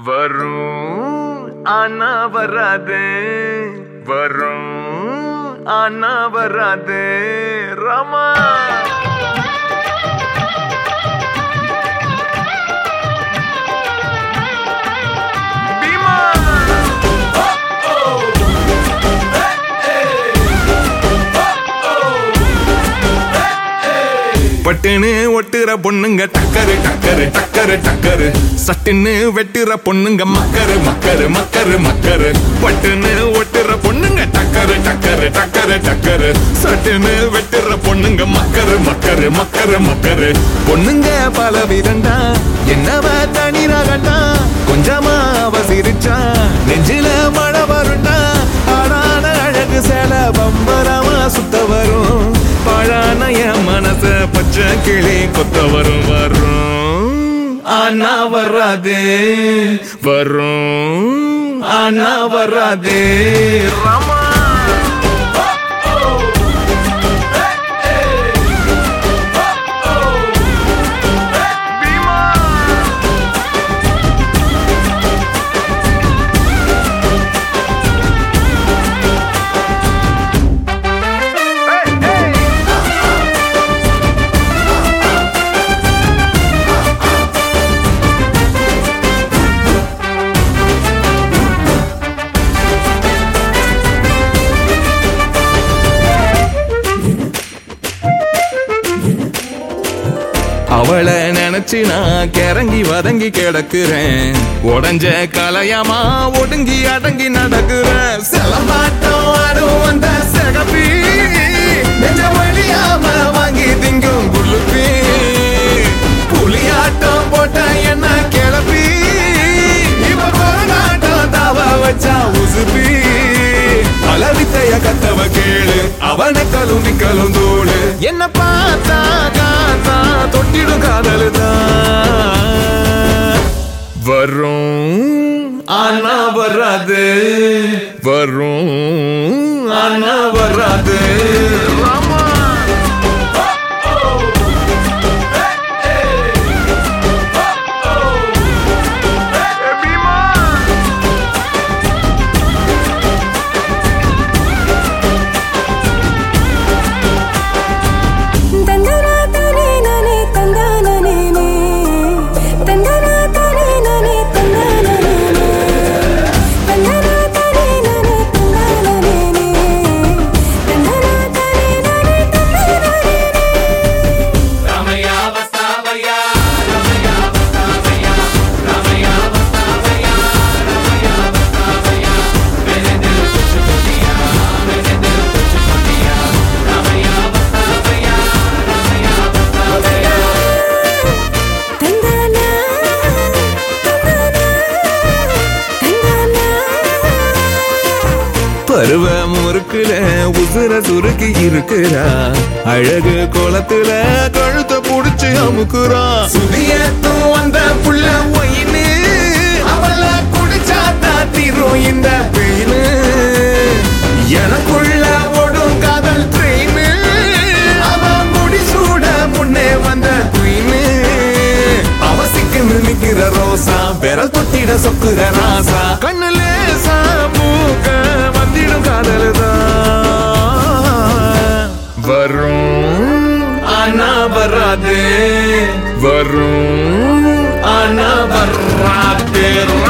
வரும் ஆனா வராது வரும் ஆனா வராது ராமா பட்டுன்னு ஒட்டுற பொண்ணுங்க டக்கரு டக்கரு டக்கரு டக்கரு. சட்டுன்னு வெட்டுற பொண்ணுங்க மக்கரு மக்கரு மக்கரு மக்கரு. பட்டுன்னு ஒட்டுற பொண்ணுங்க டக்கரு டக்கரு டக்கரு டக்கரு. சட்டுன்னு வெட்டுற பொண்ணுங்க மக்கரு மக்கரு மக்கரு மக்கரு. பொண்ணுங்க பல விதண்டா என்னவ தனி ரகண்டா கொஞ்சமா அவ பச்சை கிளி கொத்த வரும் வரும். ஆனா வராது. வரும். ஆனா வராது. அவளை நினைச்சு நான் கிறங்கி வதங்கி கிடக்குறேன். உடஞ்ச கலையமா ஒடுங்கி அடங்கி நடக்குறேன் செலமாட்டம் ஆடும் வந்த சகப்பி. நெஞ்ச வழியாம வாங்கி திங்கும் குளுப்பி புலியாட்டம் போட்ட என்ன கிளப்பி. இவ கொரநாட்டம் தவ வச்சா உசுப்பி. அலவித்தைய கத்தவ கேளு அவனை கலும்பி கலுந்தோடு என்னப்பா வரும் ஆனா வராது. வரும் ஆனா வராது. பருவ முறுக்குல உசுர சுருக்கி இருக்கிறா. அழகு குளத்துல கழுத்த புடிச்சு அமுக்குறா. சுதிய வந்த புள்ள ஒயின்னு அவள குடிச்சா தாத்திரும் இந்த பெயினு. எனக்குள்ள ஓடும் காதல் ட்ரெயின். அவன் முடிசூட முன்னே வந்த குயின்னு அவசிக்கு நிக்கிற ரோசா விரல் தொட்டிட சொக்குற ராசா. கண் வரும். ஆனா வராது. வரும். ஆனா வராது.